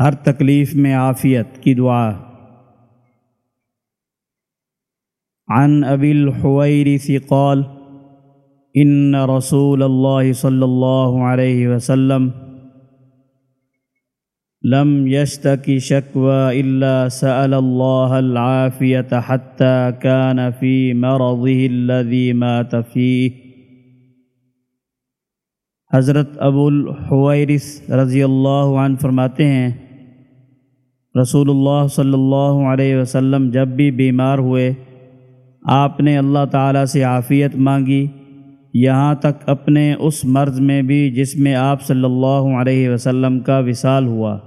ہر تکلیف میں عافیت کی دعا۔ عن ابی الحویرث قال، ان رسول اللہ صلی اللہ علیہ وسلم لم يشتك شكوى إلا سأل الله العافية حتى كان في مرضه الذي مات فيه حضرت ابو الحویرث رضی اللہ عنہ فرماتے ہیں رسول اللہ صلی اللہ علیہ وسلم جب بھی بیمار ہوئے، آپ نے اللہ تعالیٰ سے عافیت مانگی۔ یہاں تک اپنے اس مرض میں بھی جس میں آپ صلی اللہ علیہ وسلم کا وصال ہوا۔